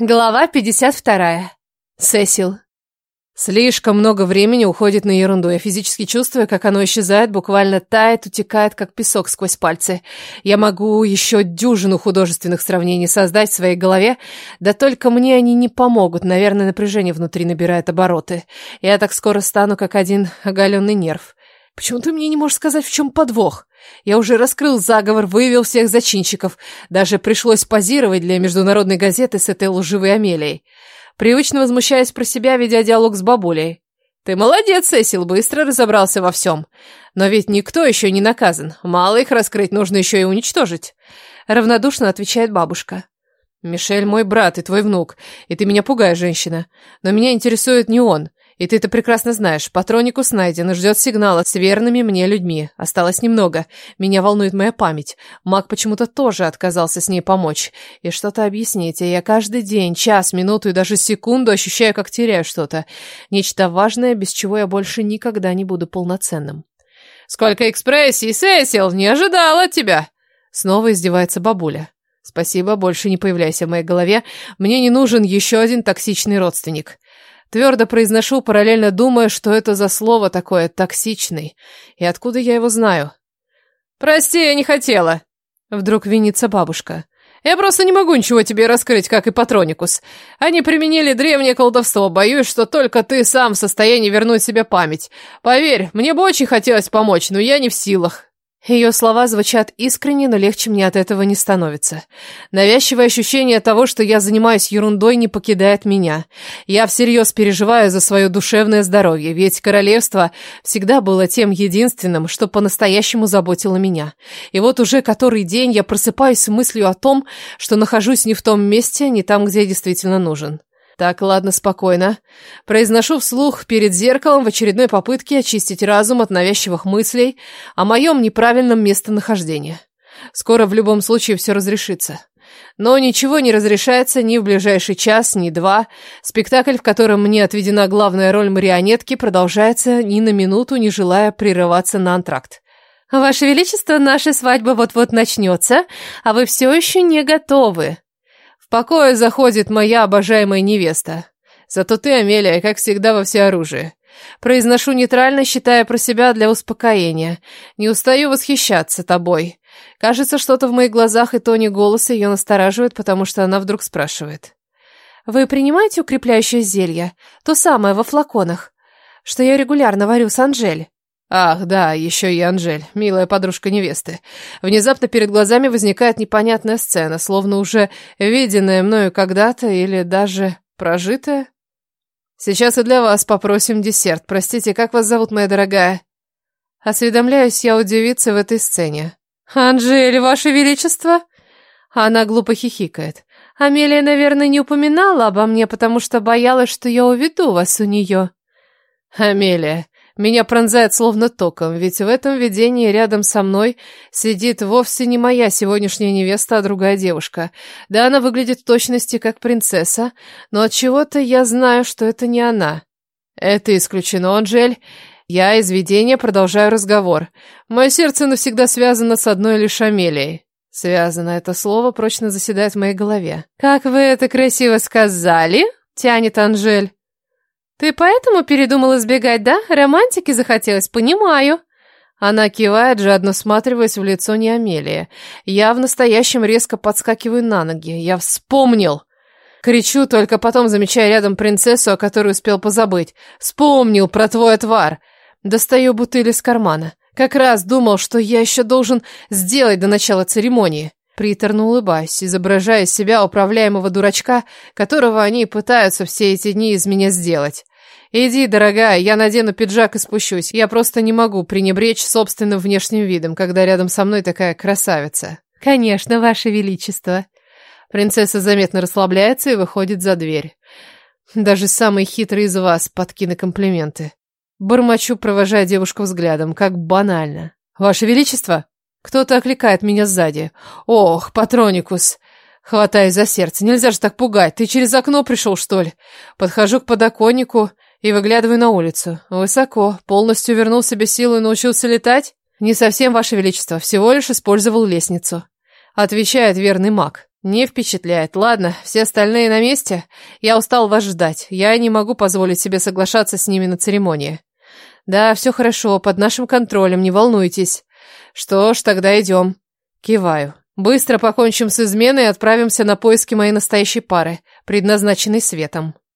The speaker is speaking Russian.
Глава 52. Сесил. Слишком много времени уходит на ерунду. Я физически чувствую, как оно исчезает, буквально тает, утекает, как песок сквозь пальцы. Я могу еще дюжину художественных сравнений создать в своей голове, да только мне они не помогут. Наверное, напряжение внутри набирает обороты. Я так скоро стану, как один оголенный нерв. Почему ты мне не можешь сказать, в чем подвох? Я уже раскрыл заговор, выявил всех зачинщиков. Даже пришлось позировать для международной газеты с этой лживой Амелией. Привычно возмущаясь про себя, ведя диалог с бабулей. «Ты молодец, Сесил, быстро разобрался во всем. Но ведь никто еще не наказан. Мало их раскрыть, нужно еще и уничтожить». Равнодушно отвечает бабушка. «Мишель мой брат и твой внук, и ты меня пугаешь, женщина. Но меня интересует не он. И ты это прекрасно знаешь. Патроникус найден и ждет сигнала с верными мне людьми. Осталось немного. Меня волнует моя память. Маг почему-то тоже отказался с ней помочь. И что-то объяснить. И я каждый день, час, минуту и даже секунду ощущаю, как теряю что-то. Нечто важное, без чего я больше никогда не буду полноценным. «Сколько экспрессий, Сесил! Не ожидала от тебя!» Снова издевается бабуля. «Спасибо, больше не появляйся в моей голове. Мне не нужен еще один токсичный родственник». Твердо произношу, параллельно думая, что это за слово такое «токсичный». И откуда я его знаю? «Прости, я не хотела!» Вдруг винится бабушка. «Я просто не могу ничего тебе раскрыть, как и Патроникус. Они применили древнее колдовство. Боюсь, что только ты сам в состоянии вернуть себе память. Поверь, мне бы очень хотелось помочь, но я не в силах. Ее слова звучат искренне, но легче мне от этого не становится. Навязчивое ощущение того, что я занимаюсь ерундой, не покидает меня. Я всерьез переживаю за свое душевное здоровье, ведь королевство всегда было тем единственным, что по-настоящему заботило меня. И вот уже который день я просыпаюсь с мыслью о том, что нахожусь не в том месте, не там, где я действительно нужен. Так, ладно, спокойно. Произношу вслух перед зеркалом в очередной попытке очистить разум от навязчивых мыслей о моем неправильном местонахождении. Скоро в любом случае все разрешится. Но ничего не разрешается ни в ближайший час, ни два. Спектакль, в котором мне отведена главная роль марионетки, продолжается ни на минуту, не желая прерываться на антракт. «Ваше Величество, наша свадьба вот-вот начнется, а вы все еще не готовы», в покое заходит моя обожаемая невеста. Зато ты, Амелия, как всегда во всеоружии. Произношу нейтрально, считая про себя для успокоения. Не устаю восхищаться тобой. Кажется, что-то в моих глазах и тоне голоса ее настораживает, потому что она вдруг спрашивает. «Вы принимаете укрепляющее зелье? То самое во флаконах, что я регулярно варю с Анжель?» Ах, да, еще и Анжель, милая подружка невесты. Внезапно перед глазами возникает непонятная сцена, словно уже виденная мною когда-то или даже прожитая. Сейчас и для вас попросим десерт. Простите, как вас зовут, моя дорогая? Осведомляюсь я удивиться в этой сцене. Анжель, ваше величество? Она глупо хихикает. Амелия, наверное, не упоминала обо мне, потому что боялась, что я уведу вас у нее. Амелия, меня пронзает словно током, ведь в этом видении рядом со мной сидит вовсе не моя сегодняшняя невеста, а другая девушка. Да, она выглядит в точности как принцесса, но от чего-то я знаю, что это не она. Это исключено, Анжель. Я из видения продолжаю разговор. Мое сердце навсегда связано с одной лишь Амелией. Связано это слово прочно заседает в моей голове. «Как вы это красиво сказали?» — тянет Анжель. «Ты поэтому передумал избегать, да? Романтики захотелось, понимаю». Она кивает, жадно всматриваясь в лицо Неамелии. Я в настоящем резко подскакиваю на ноги. Я вспомнил. Кричу, только потом замечая рядом принцессу, о которой успел позабыть. Вспомнил про твой отвар. Достаю бутыль из кармана. Как раз думал, что я еще должен сделать до начала церемонии. Приторно улыбаюсь, изображая себя управляемого дурачка, которого они пытаются все эти дни из меня сделать. «Иди, дорогая, я надену пиджак и спущусь. Я просто не могу пренебречь собственным внешним видом, когда рядом со мной такая красавица». «Конечно, ваше величество». Принцесса заметно расслабляется и выходит за дверь. Даже самый хитрый из вас подкины комплименты. Бормочу, провожая девушку взглядом, как банально. «Ваше величество!» Кто-то окликает меня сзади. «Ох, Патроникус!» Хватаюсь за сердце. Нельзя же так пугать. Ты через окно пришел, что ли? Подхожу к подоконнику и выглядываю на улицу. Высоко. Полностью вернул себе силу и научился летать? Не совсем, Ваше Величество. Всего лишь использовал лестницу. Отвечает верный маг. Не впечатляет. Ладно, все остальные на месте. Я устал вас ждать. Я не могу позволить себе соглашаться с ними на церемонии. Да, все хорошо, под нашим контролем, не волнуйтесь. Что ж, тогда идем. Киваю. Быстро покончим с изменой и отправимся на поиски моей настоящей пары, предназначенной Светом.